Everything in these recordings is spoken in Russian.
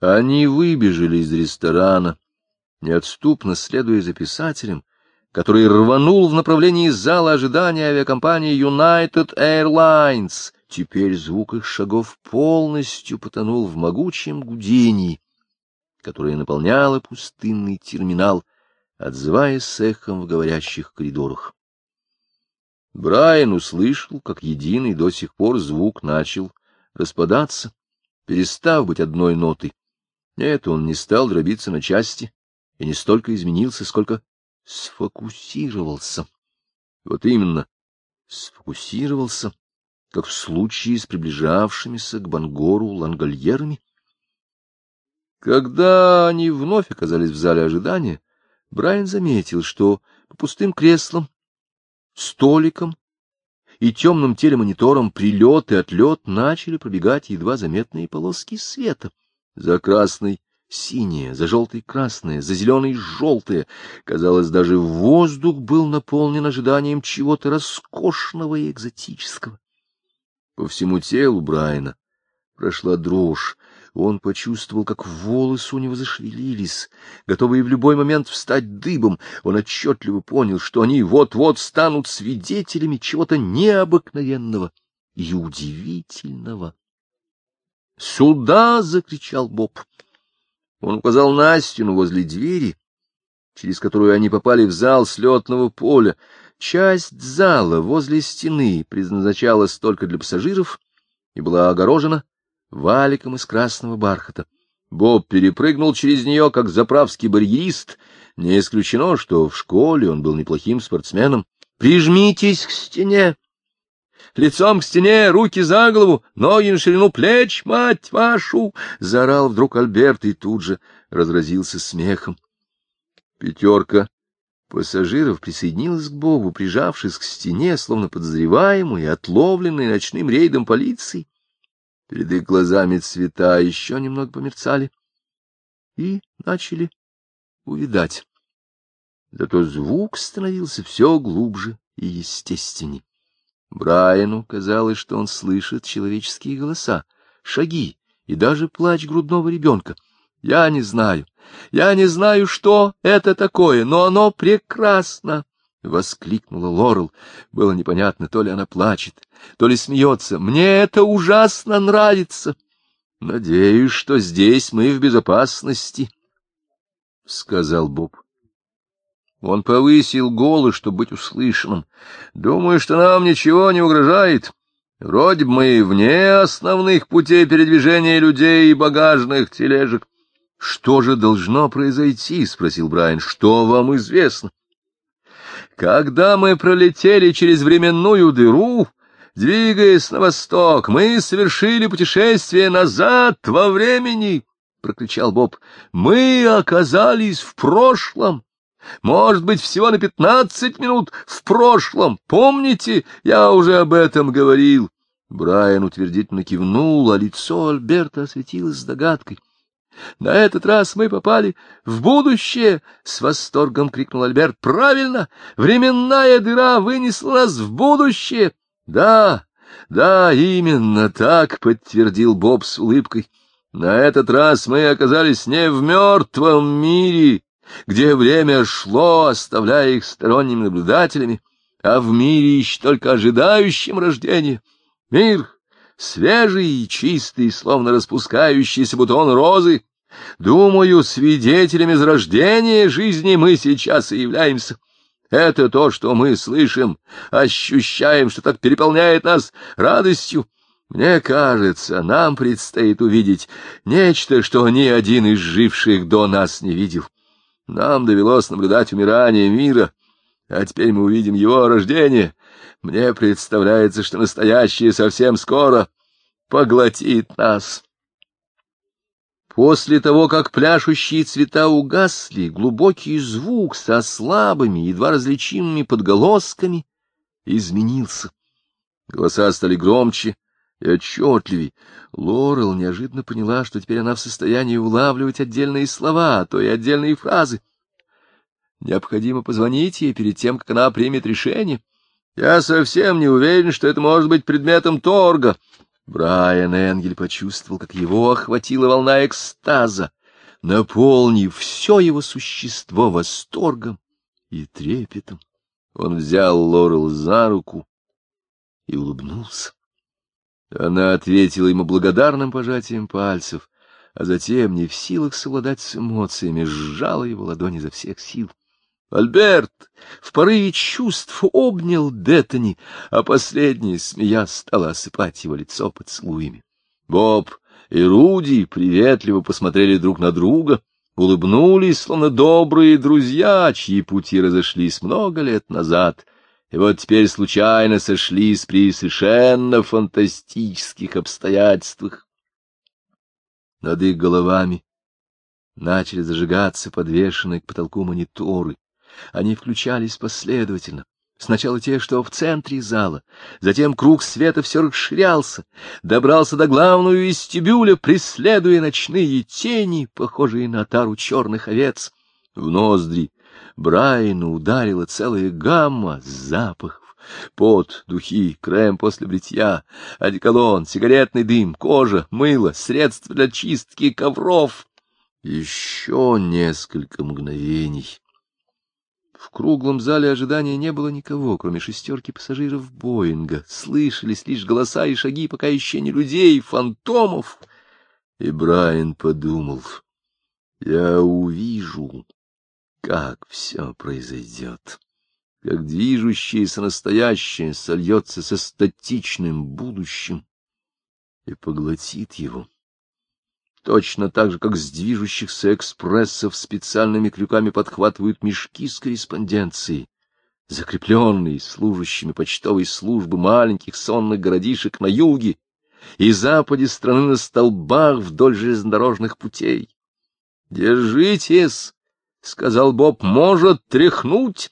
Они выбежали из ресторана, неотступно следуя за писателем, который рванул в направлении зала ожидания авиакомпании United Airlines. Теперь звук их шагов полностью потонул в могучем гудении, которое наполняло пустынный терминал, отзываясь эхом в говорящих коридорах. Брайан услышал, как единый до сих пор звук начал распадаться, перестав быть одной нотой. Нет, он не стал дробиться на части и не столько изменился, сколько сфокусировался. Вот именно, сфокусировался, как в случае с приближавшимися к Бангору лангольерами. Когда они вновь оказались в зале ожидания, Брайан заметил, что по пустым креслам, столикам и темным телемониторам прилет и отлет начали пробегать едва заметные полоски света. За красной — синее, за желтой — красное, за зеленой — желтое. Казалось, даже воздух был наполнен ожиданием чего-то роскошного и экзотического. По всему телу Брайана прошла дрожь, он почувствовал, как волосы у него зашевелились, готовые в любой момент встать дыбом. Он отчетливо понял, что они вот-вот станут свидетелями чего-то необыкновенного и удивительного. «Сюда!» — закричал Боб. Он указал на стену возле двери, через которую они попали в зал слетного поля. Часть зала возле стены предназначалась только для пассажиров и была огорожена валиком из красного бархата. Боб перепрыгнул через нее, как заправский барьерист. Не исключено, что в школе он был неплохим спортсменом. «Прижмитесь к стене!» Лицом к стене, руки за голову, ноги на ширину плеч, мать вашу! — заорал вдруг Альберт и тут же разразился смехом. Пятерка пассажиров присоединилась к Бобу, прижавшись к стене, словно подозреваемый, отловленный ночным рейдом полиции. Перед их глазами цвета еще немного померцали и начали увидать. Зато звук становился все глубже и естественней. Брайану казалось, что он слышит человеческие голоса, шаги и даже плач грудного ребенка. Я не знаю, я не знаю, что это такое, но оно прекрасно! — воскликнула Лорел. Было непонятно, то ли она плачет, то ли смеется. Мне это ужасно нравится. Надеюсь, что здесь мы в безопасности, — сказал Боб. Он повысил голос, чтобы быть услышанным. Думаю, что нам ничего не угрожает. Вроде бы мы вне основных путей передвижения людей и багажных тележек. — Что же должно произойти? — спросил Брайан. — Что вам известно? — Когда мы пролетели через временную дыру, двигаясь на восток, мы совершили путешествие назад во времени, — прокричал Боб. — Мы оказались в прошлом. Может быть, всего на пятнадцать минут в прошлом. Помните, я уже об этом говорил. Брайан утвердительно кивнул, а лицо Альберта осветилось догадкой. На этот раз мы попали в будущее, — с восторгом крикнул Альберт. — Правильно! Временная дыра вынесла нас в будущее! — Да, да, именно так, — подтвердил Боб с улыбкой. На этот раз мы оказались не в мертвом мире, где время шло, оставляя их сторонними наблюдателями, а в мире еще только ожидающим рождения. Мир свежий и чистый, словно распускающийся бутон розы. Думаю, свидетелями зарождения жизни мы сейчас и являемся. Это то, что мы слышим, ощущаем, что так переполняет нас радостью. Мне кажется, нам предстоит увидеть нечто, что ни один из живших до нас не видел. Нам довелось наблюдать умирание мира, а теперь мы увидим его рождение. Мне представляется, что настоящее совсем скоро поглотит нас. После того, как пляшущие цвета угасли, глубокий звук со слабыми, едва различимыми подголосками изменился. Голоса стали громче и отчетливей. Лорел неожиданно поняла, что теперь она в состоянии улавливать отдельные слова, а то и отдельные фразы. Необходимо позвонить ей перед тем, как она примет решение. Я совсем не уверен, что это может быть предметом торга. Брайан Энгель почувствовал, как его охватила волна экстаза, наполнив все его существо восторгом и трепетом. Он взял Лорел за руку и улыбнулся. Она ответила ему благодарным пожатием пальцев, а затем, не в силах совладать с эмоциями, сжала его ладони за всех сил. Альберт в порыве чувств обнял Беттани, а последняя, смея, стала осыпать его лицо поцелуями. Боб и Руди приветливо посмотрели друг на друга, улыбнулись, словно добрые друзья, чьи пути разошлись много лет назад, и вот теперь случайно сошлись при совершенно фантастических обстоятельствах. Над их головами начали зажигаться подвешенные к потолку мониторы. Они включались последовательно. Сначала те, что в центре зала, затем круг света все расширялся, добрался до главного вестибюля, преследуя ночные тени, похожие на тару черных овец. В ноздри Брайану ударила целая гамма запахов. Пот, духи, крем после бритья, одеколон, сигаретный дым, кожа, мыло, средства для чистки ковров. Еще несколько мгновений в круглом зале ожидания не было никого, кроме шестерки пассажиров Боинга. Слышались лишь голоса и шаги пока еще не людей, фантомов. И Брайан подумал, я увижу, как все произойдет, как движущееся настоящее сольется со статичным будущим и поглотит его точно так же, как с движущихся экспрессов специальными крюками подхватывают мешки с корреспонденцией, закрепленные служащими почтовой службы маленьких сонных городишек на юге и западе страны на столбах вдоль железнодорожных путей. «Держитесь!» — сказал Боб. «Может тряхнуть!»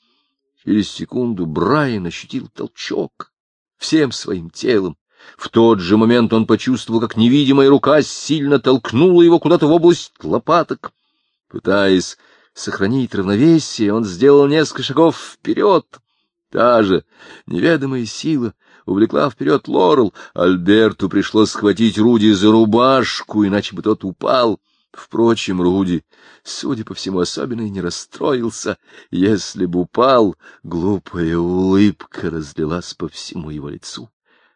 Через секунду Брайан ощутил толчок всем своим телом, в тот же момент он почувствовал, как невидимая рука сильно толкнула его куда-то в область лопаток. Пытаясь сохранить равновесие, он сделал несколько шагов вперед. Та же неведомая сила увлекла вперед Лорел. Альберту пришлось схватить Руди за рубашку, иначе бы тот упал. Впрочем, Руди, судя по всему, особенно и не расстроился. Если бы упал, глупая улыбка разлилась по всему его лицу.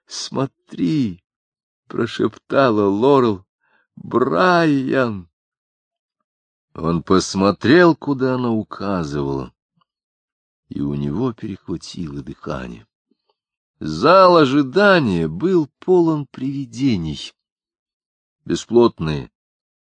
Смотри, прошептала Лорел. Брайан. Он посмотрел, куда она указывала, и у него перехватило дыхание. Зал ожидания был полон привидений. Бесплотные,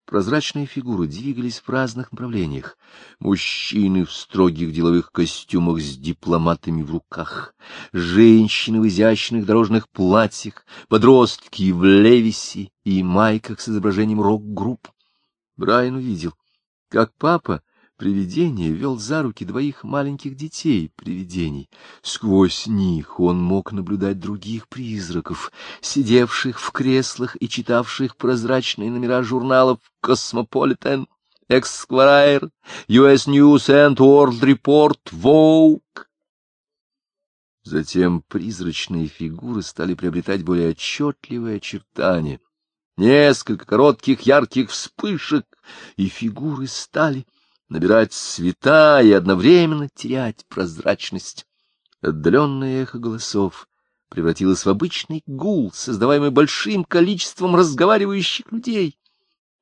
Прозрачные фигуры двигались в разных направлениях. Мужчины в строгих деловых костюмах с дипломатами в руках, женщины в изящных дорожных платьях, подростки в левисе и майках с изображением рок-групп. Брайан увидел, как папа Привидение вел за руки двоих маленьких детей привидений. Сквозь них он мог наблюдать других призраков, сидевших в креслах и читавших прозрачные номера журналов «Космополитен», «Эсквайр», «US News and World Report», «Vogue». Затем призрачные фигуры стали приобретать более отчетливые очертания. Несколько коротких ярких вспышек, и фигуры стали набирать цвета и одновременно терять прозрачность. Отдаленное эхо голосов превратилось в обычный гул, создаваемый большим количеством разговаривающих людей.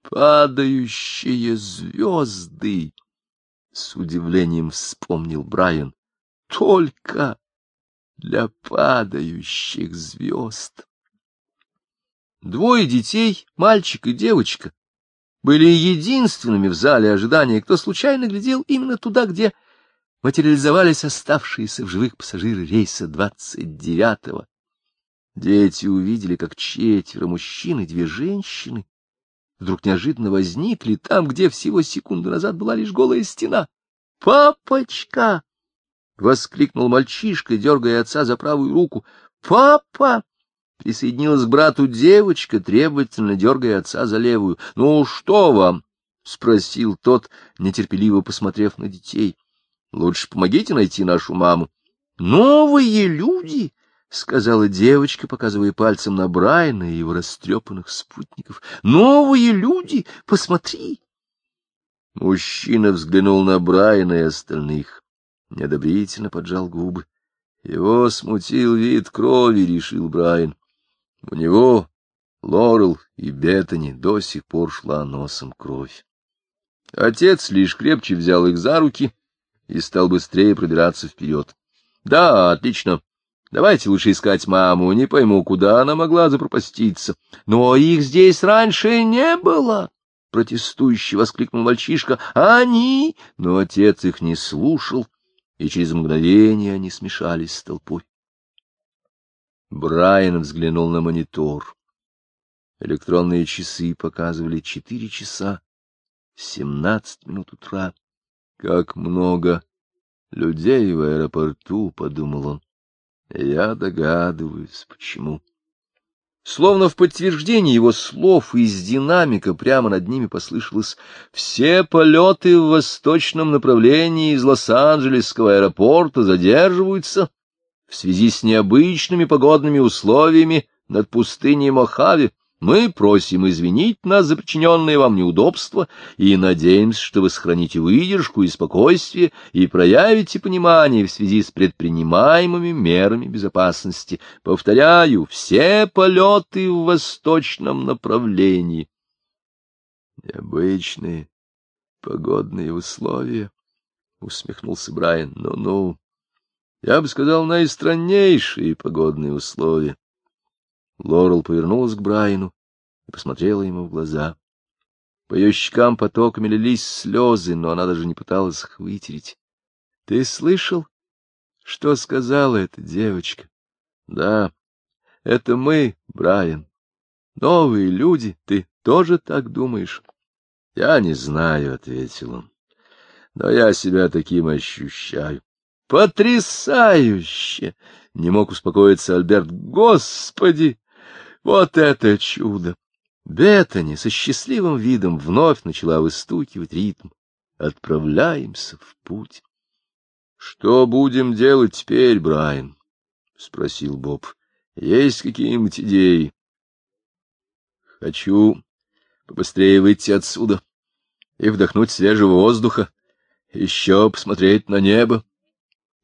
«Падающие звезды!» — с удивлением вспомнил Брайан. «Только для падающих звезд!» Двое детей, мальчик и девочка, были единственными в зале ожидания, кто случайно глядел именно туда, где материализовались оставшиеся в живых пассажиры рейса двадцать девятого. Дети увидели, как четверо мужчин и две женщины вдруг неожиданно возникли там, где всего секунду назад была лишь голая стена. «Папочка!» — воскликнул мальчишка, дергая отца за правую руку. «Папа!» Присоединилась к брату девочка, требовательно дергая отца за левую. — Ну, что вам? — спросил тот, нетерпеливо посмотрев на детей. — Лучше помогите найти нашу маму. — Новые люди! — сказала девочка, показывая пальцем на Брайана и его растрепанных спутников. — Новые люди! Посмотри! Мужчина взглянул на Брайана и остальных, неодобрительно поджал губы. Его смутил вид крови, решил Брайан. У него, Лорел и Беттани, до сих пор шла носом кровь. Отец лишь крепче взял их за руки и стал быстрее пробираться вперед. — Да, отлично. Давайте лучше искать маму. Не пойму, куда она могла запропаститься. Но их здесь раньше не было. Протестующий воскликнул мальчишка. Они! Но отец их не слушал, и через мгновение они смешались с толпой. Брайан взглянул на монитор. Электронные часы показывали четыре часа семнадцать минут утра. Как много людей в аэропорту, — подумал он. Я догадываюсь, почему. Словно в подтверждение его слов из динамика прямо над ними послышалось «Все полеты в восточном направлении из Лос-Анджелесского аэропорта задерживаются в связи с необычными погодными условиями над пустыней Мохаве. Мы просим извинить нас за причиненные вам неудобства и надеемся, что вы сохраните выдержку и спокойствие и проявите понимание в связи с предпринимаемыми мерами безопасности. Повторяю, все полеты в восточном направлении. Необычные погодные условия, — усмехнулся Брайан. Ну-ну, я бы сказал, наистраннейшие погодные условия. Лорел повернулась к Брайану и посмотрела ему в глаза. По ее щекам потоками лились слезы, но она даже не пыталась их вытереть. — Ты слышал, что сказала эта девочка? — Да, это мы, Брайан. Новые люди, ты тоже так думаешь? — Я не знаю, — ответил он, — но я себя таким ощущаю. — Потрясающе! — не мог успокоиться Альберт. — Господи! Вот это чудо! Беттани со счастливым видом вновь начала выстукивать ритм. Отправляемся в путь. — Что будем делать теперь, Брайан? — спросил Боб. — Есть какие-нибудь идеи? — Хочу побыстрее выйти отсюда и вдохнуть свежего воздуха, еще посмотреть на небо.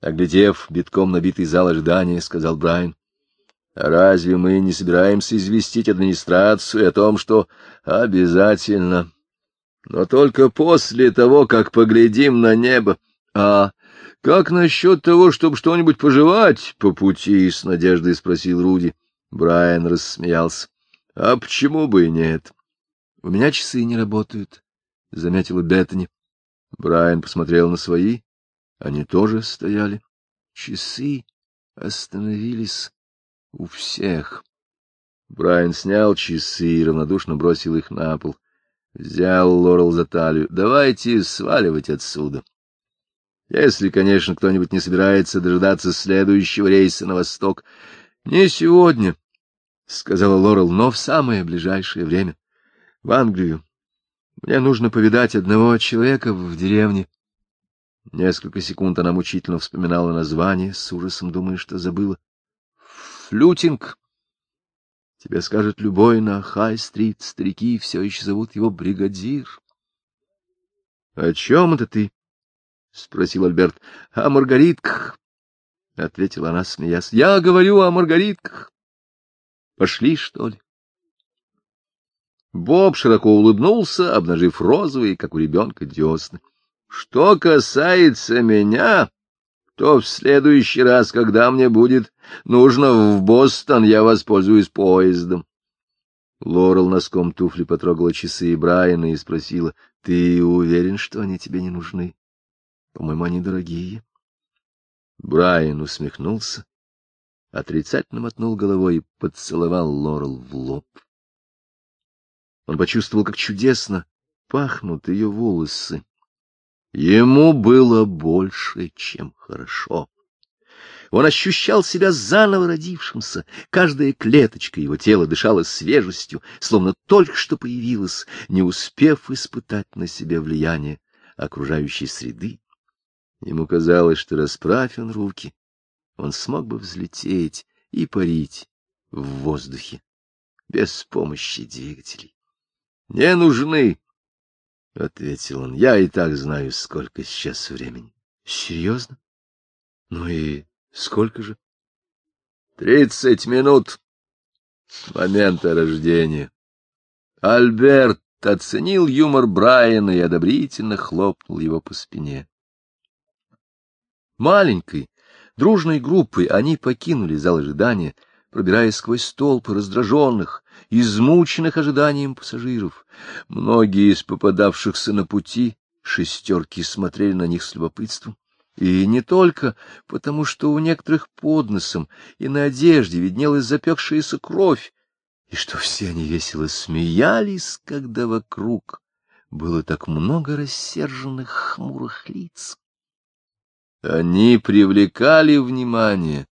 Оглядев битком набитый зал ожидания, сказал Брайан. Разве мы не собираемся известить администрацию о том, что обязательно? Но только после того, как поглядим на небо. А как насчет того, чтобы что-нибудь пожевать по пути? — с надеждой спросил Руди. Брайан рассмеялся. — А почему бы и нет? — У меня часы не работают, — заметила Беттани. Брайан посмотрел на свои. Они тоже стояли. Часы остановились у всех. Брайан снял часы и равнодушно бросил их на пол. Взял Лорел за талию. — Давайте сваливать отсюда. Если, конечно, кто-нибудь не собирается дожидаться следующего рейса на восток. — Не сегодня, — сказала Лорел, — но в самое ближайшее время. В Англию. Мне нужно повидать одного человека в деревне. Несколько секунд она мучительно вспоминала название, с ужасом думая, что забыла. Флютинг. Тебе скажет любой на Хай-стрит, старики все еще зовут его бригадир. — О чем это ты? — спросил Альберт. — О маргаритках, — ответила она, смеясь. — Я говорю о маргаритках. Пошли, что ли? Боб широко улыбнулся, обнажив розовые, как у ребенка, десны. — Что касается меня, то в следующий раз, когда мне будет нужно в Бостон, я воспользуюсь поездом. Лорел носком туфли потрогала часы Брайана и спросила, — Ты уверен, что они тебе не нужны? По-моему, они дорогие. Брайан усмехнулся, отрицательно мотнул головой и поцеловал Лорел в лоб. Он почувствовал, как чудесно пахнут ее волосы. Ему было больше, чем хорошо. Он ощущал себя заново родившимся, каждая клеточка его тела дышала свежестью, словно только что появилась, не успев испытать на себе влияние окружающей среды. Ему казалось, что, расправь он руки, он смог бы взлететь и парить в воздухе без помощи двигателей. — Не нужны, — ответил он. — Я и так знаю, сколько сейчас времени. — Серьезно? Ну и сколько же? — Тридцать минут с момента рождения. Альберт оценил юмор Брайана и одобрительно хлопнул его по спине. Маленькой, дружной группой они покинули зал ожидания, пробираясь сквозь толпы раздраженных, измученных ожиданием пассажиров. Многие из попадавшихся на пути шестерки смотрели на них с любопытством. И не только потому, что у некоторых под носом и на одежде виднелась запекшаяся кровь, и что все они весело смеялись, когда вокруг было так много рассерженных хмурых лиц. Они привлекали внимание,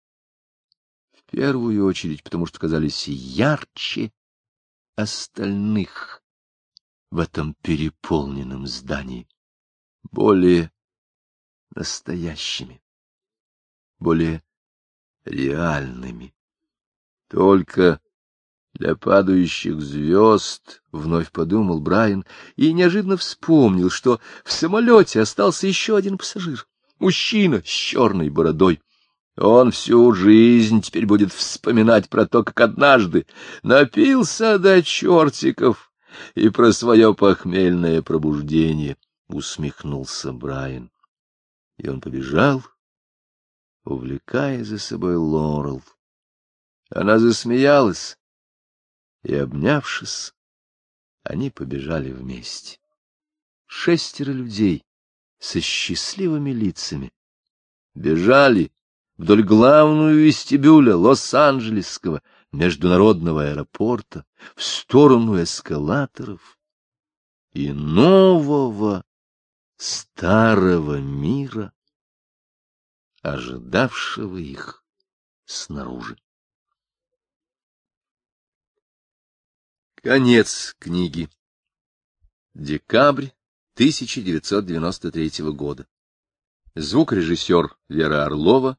первую очередь, потому что казались ярче остальных в этом переполненном здании, более настоящими, более реальными. Только для падающих звезд, — вновь подумал Брайан, и неожиданно вспомнил, что в самолете остался еще один пассажир, мужчина с черной бородой. Он всю жизнь теперь будет вспоминать про то, как однажды напился до чертиков и про свое похмельное пробуждение, — усмехнулся Брайан и он побежал, увлекая за собой Лорел. Она засмеялась, и, обнявшись, они побежали вместе. Шестеро людей со счастливыми лицами бежали вдоль главного вестибюля Лос-Анджелесского международного аэропорта в сторону эскалаторов и нового старого мира, ожидавшего их снаружи. Конец книги. Декабрь 1993 года. Звукорежиссер Вера Орлова